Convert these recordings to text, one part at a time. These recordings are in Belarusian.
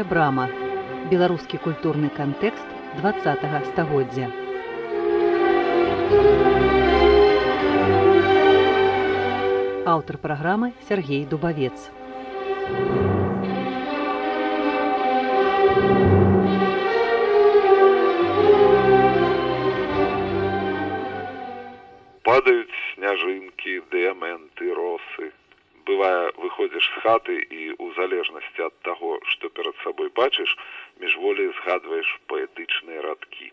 Беларуская брама. Беларускі культурны кантэкст 20 стагоддзя. Аўтар праграмы Сергей Дубавец. Падаюць сняжынкі, дыяменты, росы бывае выходзіш з хаты і ў залежнасці ад таго што перад сабой бачыш міжволі згадваеш паэтычныя радкі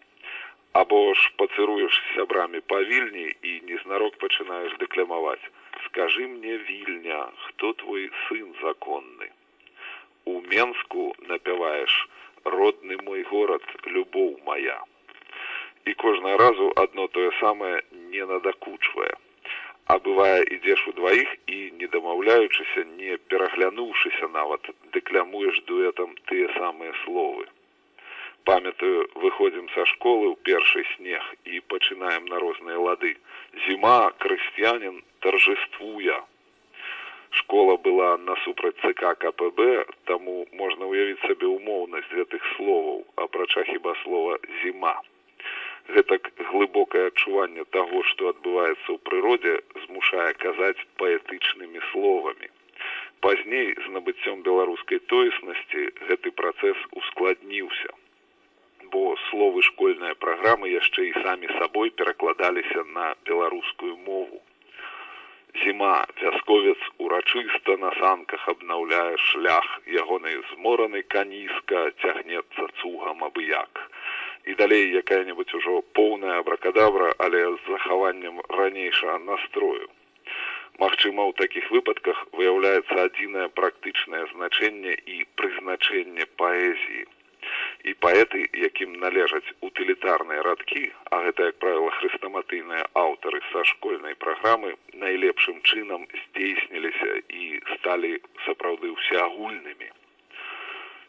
або ж пацыруеш сябрамі павільні і незнарок пачынаеш дэкламаваць скажи мне вільня хто твой сын законны у менску напяваеш родны мой горад любоў моя і кожнае разу адно тое самае не надакучвае а бывае ідзеш у дваіх і не дамаўляючыся не пераглянуўшыся нават дэклямуеш дуэтам тыя самыя словы памятаю выходзім са школы ў першы снег і пачынаем на розныя лады. Зіма крысціянин торжествуя. Школа была насупраць цк кпб таму можна ўявіць сабе умоўнасць гэтых словаў апрача хіба слова зіма гэтак глыбокае адчуванне таго што адбываецца ў прыродзе змушае казаць паэтычнымі словамі. Пазней з набыццём беларускай тоеснасці гэты працэс ускладніўся бо словы школьнай праграмы яшчэ і самі сабой перакладаліся на беларускую мову. Зіма вясковец урачыста на санках абнаўляе шлях ягонай зморанай каніска цягнецца цугам абыяк і далей якая-небудзь ужо поўная абракадабра але з захаваннем ранейшага настрою. Магчыма ў такіх выпадках выяўляецца адзінае практычнае значэнне і прызначэнне паэзіі. І паэты якім належаць утылітарныя радкі а гэта як правіла хрыстаматыйныя аўтары са школьнай праграмы найлепшым чынам здзейсніліся і сталі сапраўды ўсеагульнымі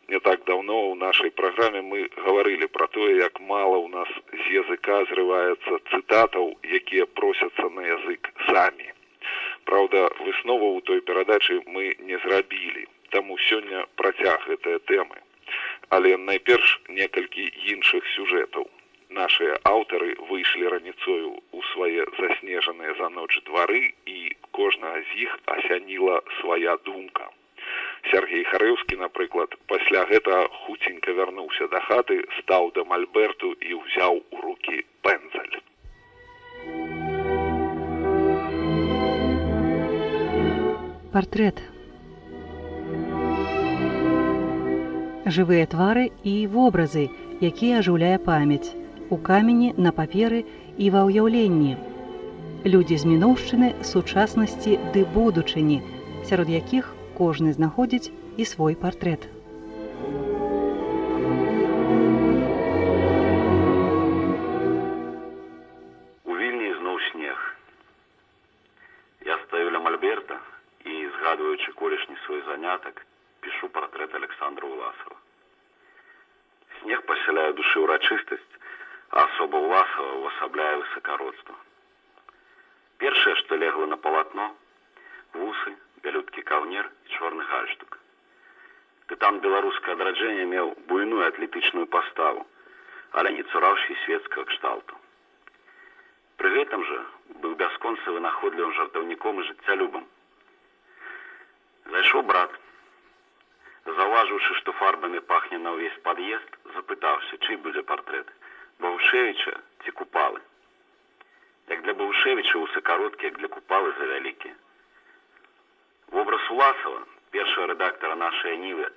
не так давно ў нашай праграме мы гаварылі пра тое як мала ў нас з языка зрываецца цытатаў якія просяцца на язык самі. Праўда выснову ў той перадачы мы не зрабілі таму сёння працяг гэтыя тэмы. Але найперш некалькі іншых сюжэтаў. Нашыя аўтары выйшлі раніцою ў свае заснежаныя за ноч двары і кожнага з іх асяніла свая думка Сергей Харэўскі, напрыклад, пасля гэтага хуценька вярнуўся да хаты, стаў да мальберту і ўзяў у рукі пэнзаль. Партрэт. Жывыя твары і вобразы, якія ажыўляе памяць, у камені, на паперы і ва ўяўленні. Людзі з мінуўшчыны сучаснасці ды будучыні, сярод якіх кожны знаходзіць і свой партрэт. Тытан беларускае адраджэнне меў буйную атлетычную паставу, але не цураўшы светскага кшталту. Пры гэтым жа быў бясконцы вынаходлівым жартаўніком і жыццялюбам. Зайшоў брат. Заўважыўшы, што фарбамі пахне на ўвесь пад'езд, запытаўся, чый будзе партрэт, Баўшевіча ці купалы. Як для Баўшевіча вусы кароткі, як для купалы завялікія. Вобраз Уласова, першага рэдактара нашай нівы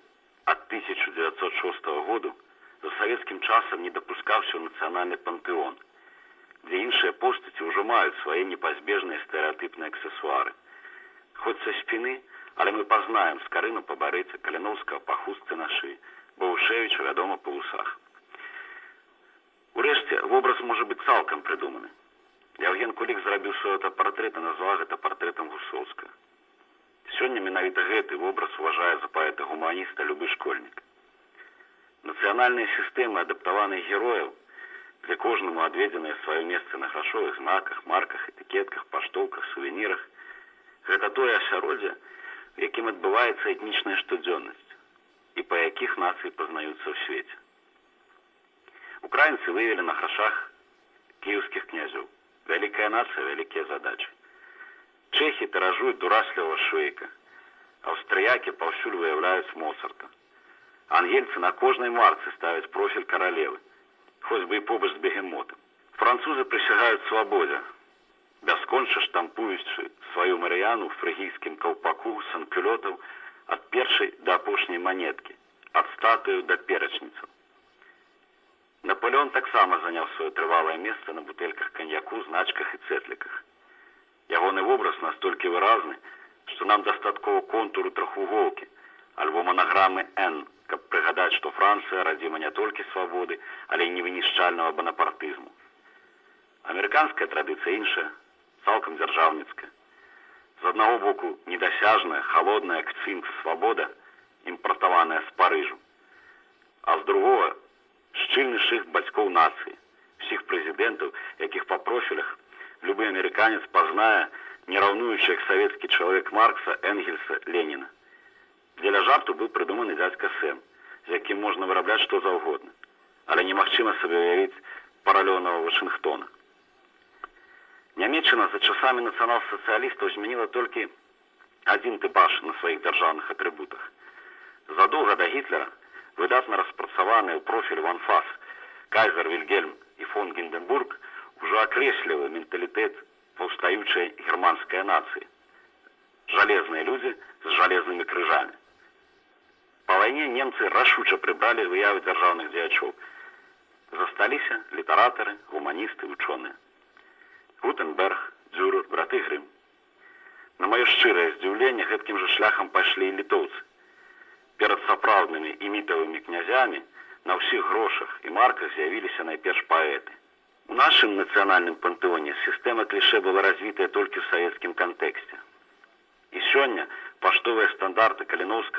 ад 1906 году за савецкім часам не дапускаўся ў нацыянальны пантэон, дзе іншыя постаці ўжо маюць свае непазбежныя стэеатыпныя аксесуары. Хоць са спіны, але мы пазнаем скарыну па барыцы каляновскага па хустцы на шы, бо вышэвіча вядома па вусах. Урэшце вобраз можа быць цалкам прыдуманы. Яўген Кулік зрабіў свой партрэт і назваў гэта партрэтам гусоўска. Сёння менавіта гэты вобраз уважае за паэта гуманіста любы школьнік. Нацыянальныя сістэмы адаптаваных герояў, для кожнаму адведзенае сваё месца на грашовых знаках, марках, этыкетках, паштоўках, сувенірах, гэта тое асяроддзе, якім адбываецца этнічная штодзённасць. и по яких наций познаются в свете. Украинцы выявили на грошах киевских князей. Великая нация, великие задачи. Чехи тиражуют дурашливого Швейка. Австрияки повсюду выявляют Моцарта. Ангельцы на кожной марце ставят профиль королевы, хоть бы и побач с бегемотом. Французы присягают свободе, бясконча штампуючы сваю марыяну фрыгійскім каўпаку санкюлётаў ад першай да апошняй манеткі ад статую да перачніцаў Наполеон таксама заняў сваё трывалае месца на бутэльках каньяку значках і цэтліках ягоны вобраз настолькі выразны што нам дастаткова контуру трохвуголкі. Альбо манаграмы н каб прыгадаць што францыя радзіма не толькі свабоды але не вынішчальнага банапартызму. Амерыканская традыцыя іншая цалкам дзяржаўніцкая. З аднаго боку недасяжная холодная кцінг свабода імпартаваная з парыжу. А з другого шчыльны шых бацькоў нацыі всіх прэзідэнтаў якіх па профілях любы амерыканец пазнае не раўнуючы як савецкі чалавек маркса энгельса леніна дзеля жарту быў прыдуманы дзядзька сэм з якім можна вырабляць што заўгодна але немагчыма сабе уявіць паралённого вашингтона Нямецчына за часамі нацыянал-сацыялістаў змяніла толькі адзін тыпаж на сваіх дзяржаўных атрыбутах. Задоўга да гітлера выдатна распрацаваны ў профіль ванфас кайзер вільгельм і фон гінденбург ужо акрэслівы менталітэт паўстаючай германскай нацыі. Жалезныя людзі з жалезнымі крыжамі. Па вайне немцы рашуча прыбралі выявы дзяржаўных дзеячоў. Засталіся літаратары, гуманісты, вучоныя. Гутенберг, Дзюр, браты Грым. На маё шчырае здзіўленне гэткім жа шляхам пайшлі і літоўцы. Перад сапраўднымі і мітавымі князямі на ўсіх грошах і марках з'явіліся найперш паэты. У нашым нацыянальным пантэоне сістэма кліше была развітая толькі ў савецкім кантэксце. І сёння паштовыя стандарты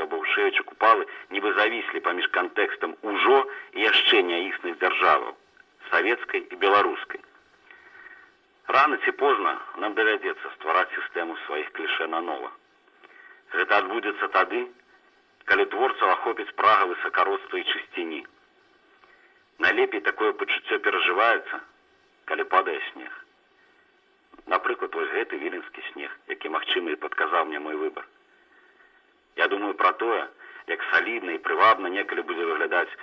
або вышэючы купалы нібы завіслі паміж кантэкстам ужо і яшчэ няісных дзяржаваў савецкай і беларускай рано ці позна нам давядзецца ствараць сістэму сваіх кліше нанова гэта адбудзецца тады калі творцаў ахопіць прага высакародства і чысціні найлепей такое пачуццё перажываецца калі падае снег напрыклад вось гэты віленскі снег які магчымы і падказаў мне мой выбор я думаю пра тое як салідна і прывабна некалі будзе выглядаць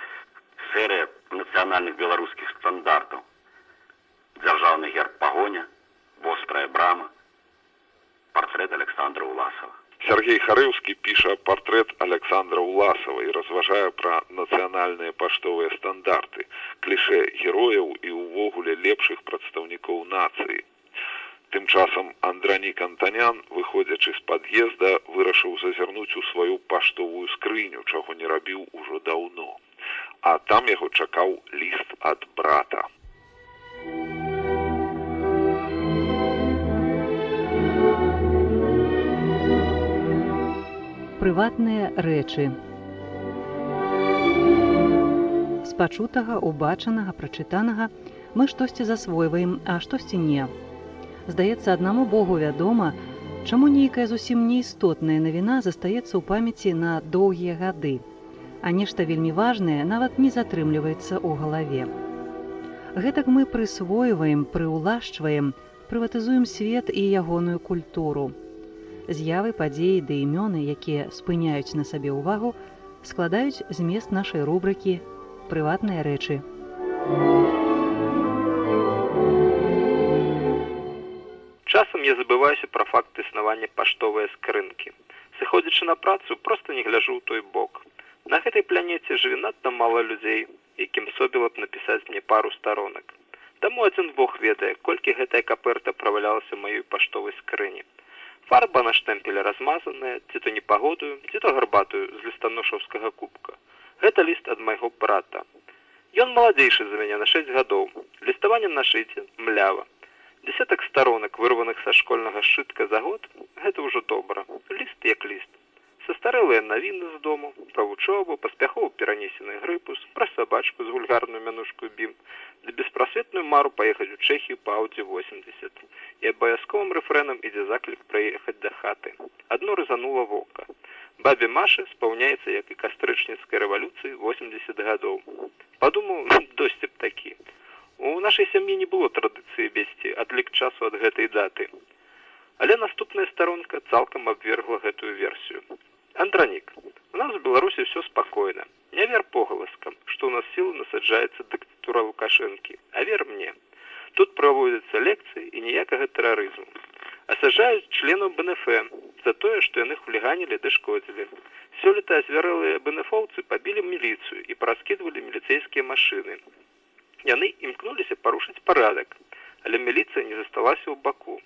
серыя нацыянальных беларускіх стандартаў дзяржаўны герб пагоня вострая брама портрет александра уласова сергей харыўскі піша портрет александра уласова і разважае пра нацыянальныя паштовыя стандарты кліше герояў і ўвогуле лепшых прадстаўнікоў нацыі тым часам андранік антанян выходзячы з пад'езда вырашыў зазірнуць у сваю паштовую скрыню чаго не рабіў ужо даўно. А там яго чакаў ліст ад брата прыватныя рэчы. З пачутага, убачанага, прачытанага мы штосьці засвойваем, а штосьці не. Здаецца, аднаму Богу вядома, чаму нейкая зусім неістотная навіна застаецца ў памяці на доўгія гады, а нешта вельмі важнае нават не затрымліваецца ў галаве. Гэтак мы прысвойваем, прыўлашчваем, прыватызуем свет і ягоную культуру з'явы падзеі ды імёны, якія спыняюць на сабе ўвагу, складаюць змест нашай рубрыкі прыватныя рэчы. Часам я забываюся пра факт існавання паштовыя скрынкі. Сыходзячы на працу, проста не гляжу ў той бок. На гэтай планеце жыве надта мала людзей, якім собіла б напісаць мне пару старонак. Таму адзін бог ведае, колькі гэтая каперта правалялася маёй паштовай скрыні фарба на штэмпеле размазаная ці то непагодую ці то гарбатую з лістаношаўскага кубка. Гэта ліст ад майго брата. Ён маладзейшы за мяне на шэсць гадоў. Ліставанне на шыце млява. Десятак старонак вырваных са школьнага сшытка за год гэта ўжо добра. Ліст як ліст састарэлыя навіны з дому пра вучобу паспяхоў перанесены грыпус пра сабачку з вульгарную мянушку бім ды беспрасветную мару паехаць у чэхію па аўдзе 80 і абавязковым рэфрэнам ідзе заклік праехаць да хаты адно рызанула вока Бабе Маше спаўняецца як і кастрычніцкай рэвалюцыі 80 гадоў. Падумаў досьці б такі. У нашай сям'і не было традыцыі весці адлік часу ад гэтай даты. Але наступная старонка цалкам абвергла гэтую версію. Андранік, у нас в Беларусі все спакойна. Не вер погаласкам, што ў нас сілу насаджаецца дыктатура Лукашэнкі, а вер мне. Тут праводзяцца лекцыі і ніякага тэрарызму. Асажаюць членаў БНФ за тое, што яны хуліганілі ды шкодзілі. Сёлета азвярэлыя бнфоўцы пабілі міліцыю і праскідвалі міліцэйскія машыны. Яны імкнуліся парушыць парадак, але міліцыя не засталася ў баку.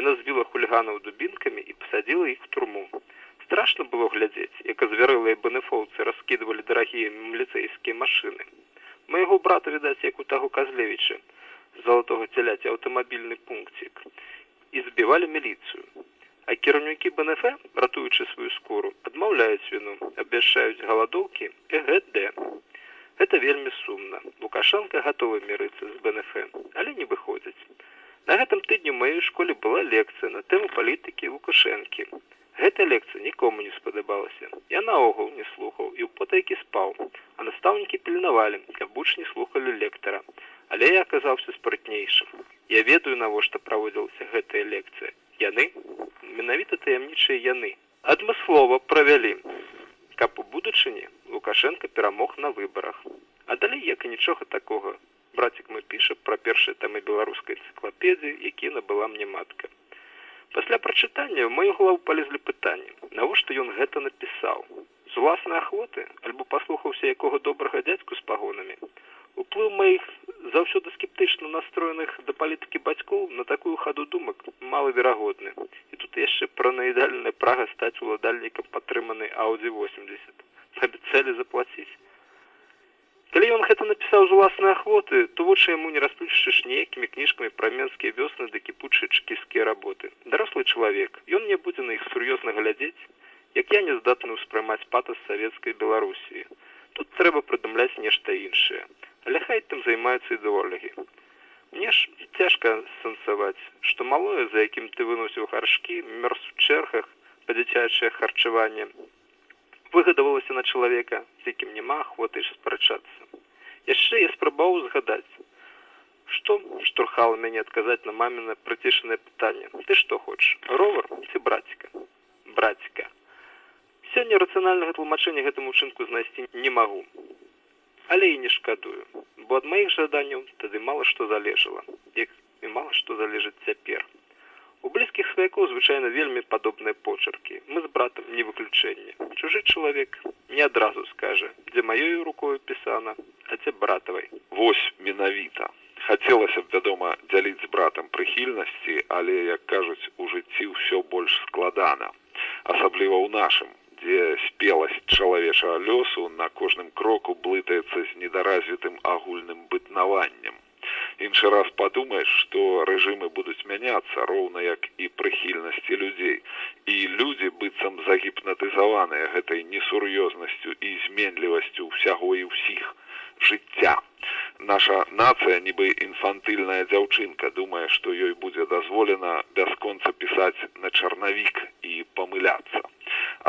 Яна збіла хуліганаў дубінкамі і пасадзіла іх турму. Страшно было глядзець, як азвярэлыя бнфоўцы раскідвалі дарагія міліцэйскія машыны. Майго брата відаць, як у таго казлевіча, залатога цяляць аўтамабільны пункцік і збівалі міліцыю. А кіраўнікі БНФ, ратуючы сваю скуру, адмаўляюць віну, абвяшчаюць галадоўкі і ГД. Гэта вельмі сумна. Лукашанка гатовы мірыцца з БНФ, але не выходзіць. На гэтым тыдню маёй школе была лекцыя на тэму палітыкі Лукашэнкі. Гэта лекцыя нікому не спадабалася. Я наогул не слухаў і ў потайкі спаў, а настаўнікі пільнавалі, каб не слухалі лектара. Але я аказаўся спрытнейшым. Я ведаю, навошта праводзілася гэтая лекцыя. Яны менавіта таямнічыя яны. Адмыслова правялі. Каб у будучыні Лукашенко перамог на выбарах. А далей як і нічога такога. Брацік мой піша пра першыя тамы беларускай энцыклапедыі, які набыла мне матка. Пасля прачытання ў маю галаву палезлі пытанні, навошта ён гэта напісаў. З уласнай ахвоты альбо паслухаўся якога добрага дзядзьку з пагонамі. Уплыў маіх заўсёды скептычна настроеных да палітыкі бацькоў на такую хаду думак малаверагодны. І тут яшчэ пра наідальная прага стаць уладальнікам падтрыманай Аудзі 80. Абяцалі заплаціць. Калі ён гэта напісаў з уласнай ахвоты, то вочы яму не расплюшчыш ніякімі кніжкамі пра менскія вёсны ды кіпучыя чкіскія работы. Дарослы чалавек, ён не будзе на іх сур'ёзна глядзець, як я не здатны ўспрымаць патас савецкай Беларусіі. Тут трэба прыдумляць нешта іншае, але хай там займаюцца ідэолагі. Мне ж цяжка сэнсаваць, што малое, за якім ты выносіў гаршкі, мёрз у чэрхах, падзіцячае харчаванне, выгадавалася на чалавека, з якім няма ахвоты спрачацца. Яшчэ я спрабаў згадаць, што штурхала мяне адказаць на маміна прыцішанае пытанне. Ты што хочаш, ровар ці браціка, браціка. Сёння рацыянальнага тлумачэння гэтаму учынку знайсці не магу. Але і не шкадую, бо ад маіх жаданняў тады мала што залежала, як і мала што залежыць цяпер. У блізкіх сваякоў звычайна вельмі падобныя почеркі. Мы з братам не выключэнне. Чужы чалавек не адразу скажа, дзе маёю рукою пісана, а дзе братавай. Вось менавіта. Хацелася б, вядома, дзяліць з братам прыхільнасці, але, як кажуць, у жыцці ўсё больш складана. Асабліва ў нашым, дзе спеласць чалавечага лёсу на кожным кроку блытаецца з недаразвітым агульным бытнаваннем іншы раз падумаеш што рэжымы будуць мяняцца роўна як і прыхільнасці людзей і людзі быццам загіпнатызаваныя гэтай несур'ёзнасцю і зменлівасцю ўсяго і ўсіх жыцця наша нацыя нібы інфантыльная дзяўчынка. Думае што ёй будзе дазволена бясконца пісаць на чарнавік і памыляцца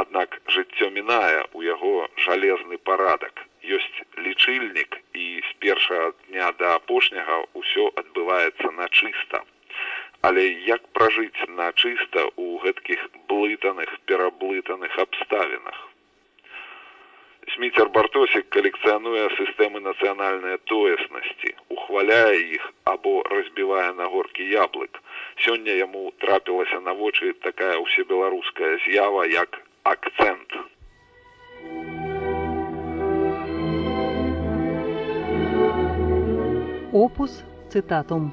аднак жыццё мінае у яго жалезны парадак ёсць лічыльнік і з першага дня да апошняга ўсё адбываецца на чыста. Але як пражыць на чыста ў гэткіх блытаных пераблытаных абставінах? Сміцер бартосік калекцыянуе сістэмы нацыянальнай тоеснасці ухваляе іх або разбівае на горкі яблык. Сёння яму трапілася на вочы такая ўсебеларуская з'ява як акцэнт Опус цытатум.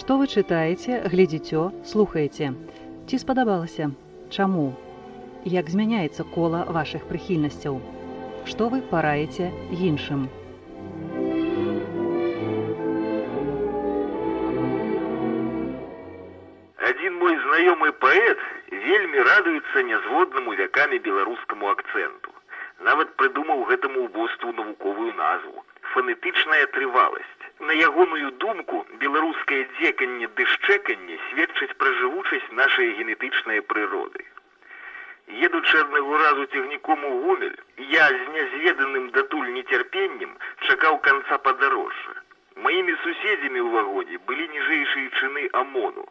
Што вы чытаеце, глядзіцё, слухаеце. Ці спадабалася? Чаму? Як змяняецца кола вашых прыхільнасцяў? Што вы параеце іншым? Адзін мой знаёмы паэт вельмі радуецца нязводнаму вякамі беларускаму акцэнту нават прыдумаў гэтаму убоству навуковую назву фанетычная трываласць На ягоную думку беларускае дзеканне дышчэканне сведчыць пра жывучасць нашай генетычнай прыроды. Едучы аднаго разу цягніком у гомель, я з нязведаным датуль нецярпеннем чакаў канца падарожжа. Маімі суседзямі ў вагоне былі ніжэйшыя чыны амону.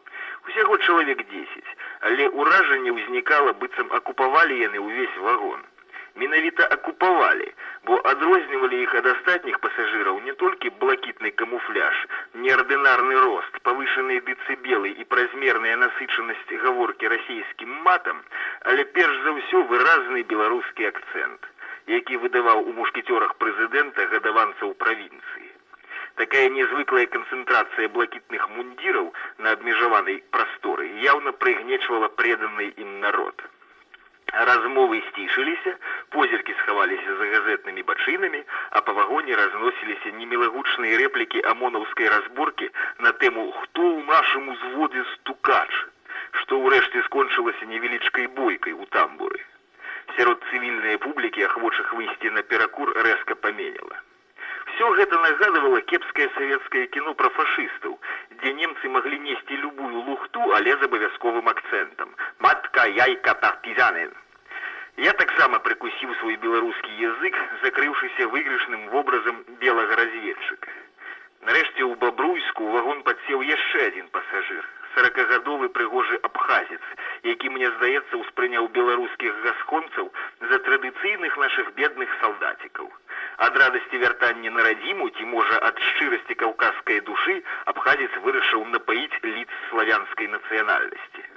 Усяго чалавек 10, але ўражанне ўзнікала быццам акупавалі яны ўвесь вагон. Менавіта акупавалі, бо адрознівалі іх ад астатніх пасажыраў не толькі блакітны камуфляж, неардынарны рост, павышаныя дэцыбелы і празмерная насычанасць гаворкі расійскім матам, але перш за ўсё выразны беларускі акцэнт, які выдаваў у мушкетёрах прэзідэнта гадаванцаў правінцыі. Такая незвыклая канцэнтрацыя блакітных мундзіраў на абмежаванай прасторы яўна прыгнечвала преданы ім народ размовы сцішыліся позіркі схаваліся за газетнымі бачынамі а па вагоне разносіліся немілагучныя рэплікі амонаўскай разборкі на тэму хто ў нашым узводзе стукач? што ўрэшце скончылася невялічкай бойкай у тамбуры. Сярод цывільнай публікі ахвочых выйсці на перакур рэзка паменяла все гэта нагадывала кепскае савецкае кіно пра фашыстаў дзе немцы маглі несці любую лухту але з абавязковым акцэнтам. Матка яйка партизанен Я таксама прыкусіў свой беларускі язык, закрыўшыся выйгрышным вобразам белага разведчыка. Нарэшце ў бабруйску вагон падсеў яшчэ адзін пасажыр, сорокагадовы прыгожы абхазец, які мне здаецца ўспрыняў беларускіх гасконцаў за традыцыйных нашых бедных салдацікаў. Ад радасці вяртання на радзіму ці можа ад шчырасці каўказскай душы абхазец вырашыў напаіць ліц славянскай нацыянальнасці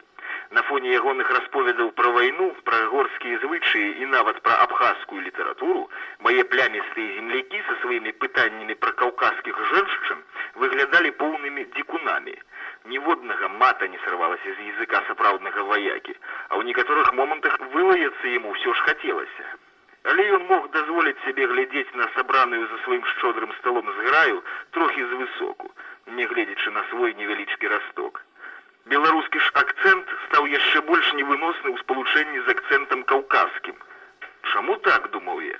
на фоне ягоных расповедаў пра вайну пра горскія звычаі і нават пра абхазскую літаратуру мае плямістыя землякі са сваімі пытаннямі пра каўказскіх жэншчын выглядалі поўнымі дзікунамі. Ніводнага мата не сарвалася з языка сапраўднага ваякі а ў некаторых момантах вылаяцца яму ўсё ж хацелася. Але ён мог дазволіць сябе глядзець на сабраную за сваім шчодрым сталом зграю трохі звысоку нягледзячы на свой невялічкі расток беларускі ж акцэнт стаў яшчэ больш невыносны ў спалучэнні з акцэнтам каўказскім. Чаму так думаў я?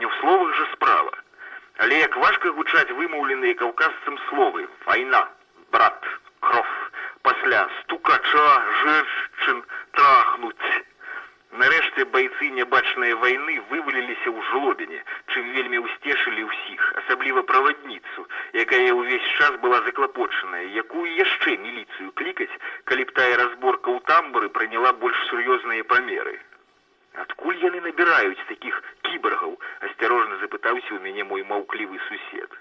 Не ў словах жа справа. Але як важка гучаць вымаўленыя каўказцам словы: вайна, брат, кров, пасля стукача, жэрчын, трахнуць. Нарэшце байцы нябачнай вайны вываліліся ў жлобіне, чым вельмі ўсцешылі ўсіх, асабліва правадніцу, якая ўвесь час была заклапочаная, якую яшчэ міліцыю клікаць, калі б тая разборка ў тамбуры прыняла больш сур'ёзныя памеры. Адкуль яны набіраюць такіх кібаргаў, асцярожна запытаўся ў мяне мой маўклівы сусед.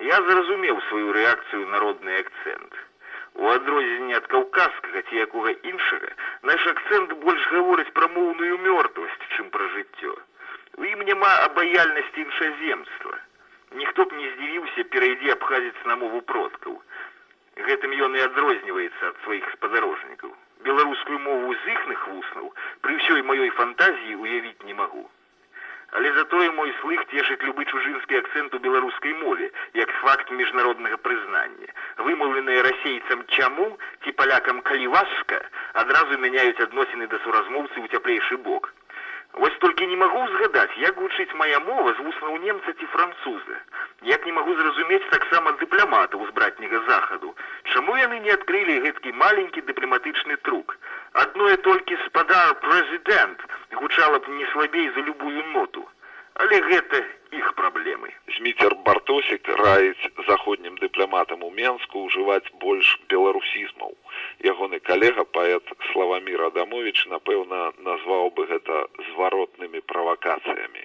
Я зразумеў сваю рэакцыю народны акцэнт. У адрозненне ад каўказскага ці якога іншага, наш акцэнт больш гаворыць пра моўную мёртвасць, чым пра жыццё. У ім няма абаяльнасці іншаземства. Ніхто б не здзівіўся перайдзе абхазіць на мову продкаў. Гэтым ён і адрозніваецца ад сваіх спадарожнікаў. Беларускую мову з іхных вуснаў пры ўсёй маёй фантазіі уявіць не магу але затое мой слых цешыць любы чужынскі акцэнт у беларускай мове як факт міжнароднага прызнання. Вымаўленыя расейцам чаму ці палякам калі васка адразу мяняюць адносіны да суразмоўцы ў цяплейшы бок. Вось толькі не магу згадаць як гучыць моя мова з вуснаў немца ці француза. Як не магу зразумець таксама дыпламатаў з братняга захаду. Чаму яны не адкрылі гэткі маленькі дыпламатычны трук? Адное толькі спадар прэзідэнт гучала б не слабей за любую ноту але гэта іх праблемы. Зміцер бартосік раіць заходнім дыпламатам у менску ўжываць больш беларусізмаў. Ягоны калега паэт славаміра дамович напэўна назваў бы гэта зваротнымі правакацыямі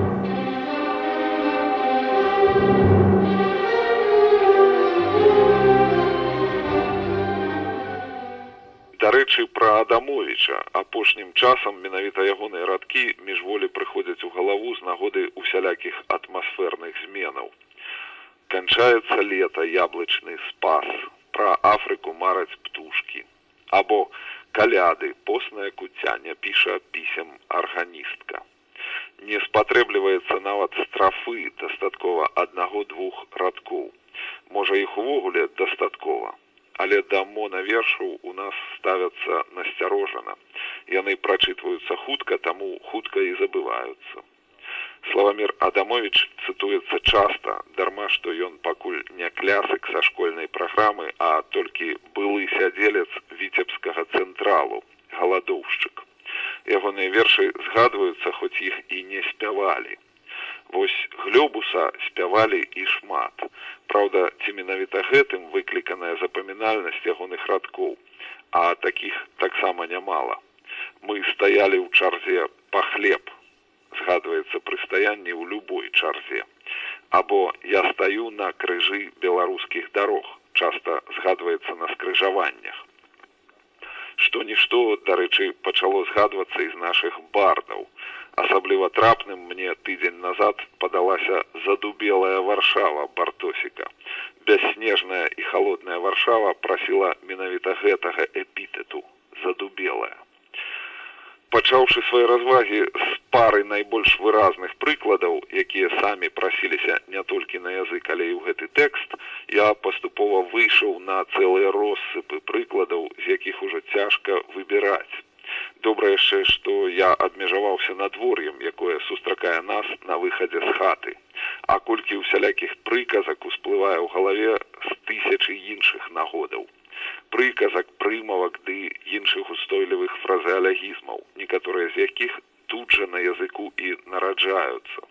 дарэчы пра адамовича апошнім часам менавіта ягоныя радкі міжволі прыходзяць у галаву з нагоды усялякіх атмасферных зменаў канчаецца лета яблычны спас пра Афрыку мараць птушкі. Або каляды, постная куцяня піша пісем арганістка. Не спатрэбліваецца нават страфы дастаткова аднаго-двух радкоў. Можа іх увогуле дастаткова але да монавершаў у нас ставяцца насцярожана. Яны прачытваюцца хутка, таму хутка і забываюцца. Славамир Адамович цытуецца часта, дарма што ён пакуль не клясык са школьнай праграмы, а толькі былы сядзелец віцебскага цэнтралу, галадоўшчык. Ягоныя вершы згадваюцца, хоць іх і не спявалі. Вось глёбуса спявалі і шмат. Праўда, ці менавіта гэтым выкліканая запамінальнасць ягоных радкоў, а такіх таксама нямала. Мы стаялі ў чарзе па хлеб, згадваецца прыстаянне ў любой чарзе. Або я стаю на крыжы беларускіх дарог, часта згадваецца на скрыжаваннях. Што-нішто, дарэчы, пачало згадвацца з нашых бардаў. Асабліва трапным мне тыдзень назад падалася задубелая варшава бартосіка. Бясснежная і халодная варшава прасіла менавіта гэтага эпітэту задубелая. Пачаўшы свае развагі з пары найбольш выразных прыкладаў, якія самі прасіліся не толькі на язык, але і ў гэты тэкст, я паступова выйшаў на цэлыя россыпы прыкладаў, з якіх ужо цяжка выбіраць. Добра яшчэ, што я абмежаваўся надвор'ем, якое сустракае нас на выхадзе з хаты. А колькі ўсялякіх прыказак усплывае ў галаве з тысячы іншых нагодаў прыказак прымавак ды іншых устойлівых фразеалагізмаў, некаторыя з якіх тут жа на языку і нараджаюцца.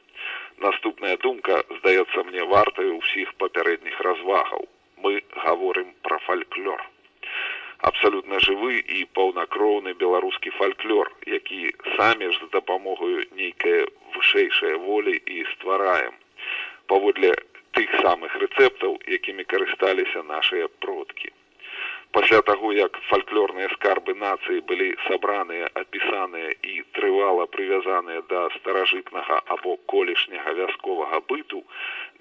Наступная думка здаецца мне вартаю ўсіх папярэдніх развагаў. Мы гаворым пра фальклор. Абсалютна жывы і паўнакроўны беларускі фальклор, які самі ж з дапамогаю нейкае вышэйшае волі і ствараем. Паводле тых самых рэцэптаў, якімі карысталіся нашыя продкі пасля таго як фальклорныя скарбы нацыі былі сабраныя апісаныя і трывала прывязаныя да старажытнага або колішняга вясковага быту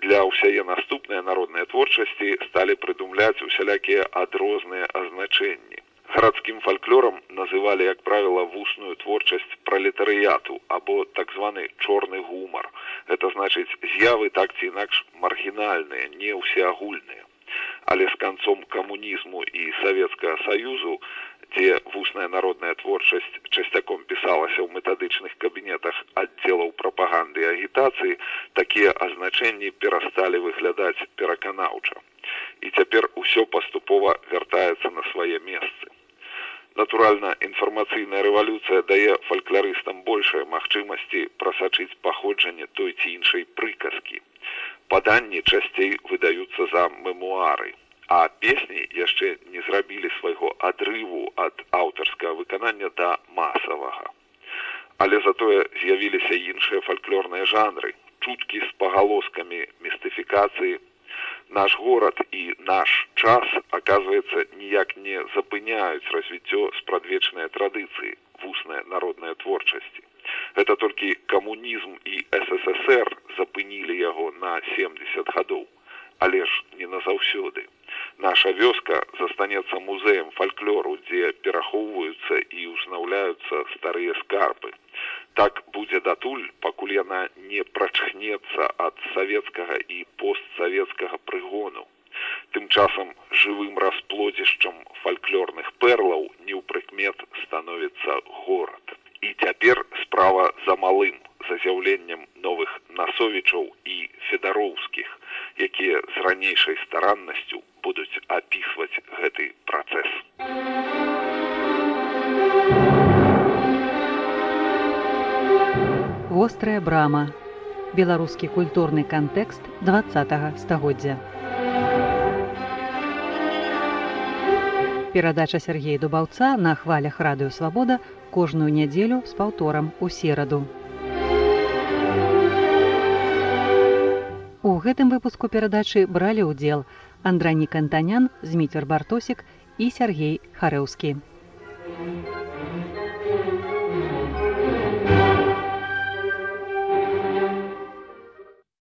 для ўсяе наступныя народныя творчасці сталі прыдумляць усялякія адрозныя азначэнні. Гарадскім фальклорам называлі як правіла вусную творчасць пралетарыяту або так званы чорны гумар. Это значыць з'явы так ці інакш маргінальныя не ўсеагульныя. Але з канцом камунізму і савецкага саюзу дзе вусная народная творчасць часцяком пісалася ў метадычных кабінетах аддзелаў прапаганды агітацыі такія азначэнні перасталі выглядаць пераканаўча. І цяпер усё паступова вяртаецца на свае месцы. Натуральна інфармацыйная рэвалюцыя дае фальклорыстам большай магчымасці прасачыць паходжанне той ці іншай прыказкі. Паданні часцей выдаюцца за мемуары а песні яшчэ не зрабілі свайго адрыву ад аўтарскага выканання да масавага. Але затое з'явіліся іншыя фальклорныя жанры чуткі з пагалоскамі містыфікацыі. Наш горад і наш час оказывается ніяк не запыняюць развіццё спрадвечныя традыцыі вусная народная творчасці. Гэта толькі камунізм і ссср запынілі яго на 70 гадоў але ж не назаўсёды наша вёска застанецца музеем фальклору дзе перахоўваюцца і ўзнаўляюцца старыя скарбы. Так будзе датуль пакуль яна не прачхнецца ад савецкага і постсавецкага прыгону. Тым часам жывым расплодзішчам фальклорных перлаў неўпрыкмет становіцца горад. І цяпер справа за малым за з'яўленнем новых насовічаў і федароўскіх якія з ранейшай стараннасцю будуць апісваць гэты працэс. Вострая брама. Беларускі культурны кантэкст два стагоддзя. Перадача Сергея дубаўца на хвалях радыёвабода кожную нядзелю з паўторам у сераду. Гэтым выпуску перадачы бралі ўдзел Андрані Кантанян, Зміцер Бартосік і Сергей Харэўскі. Thank you.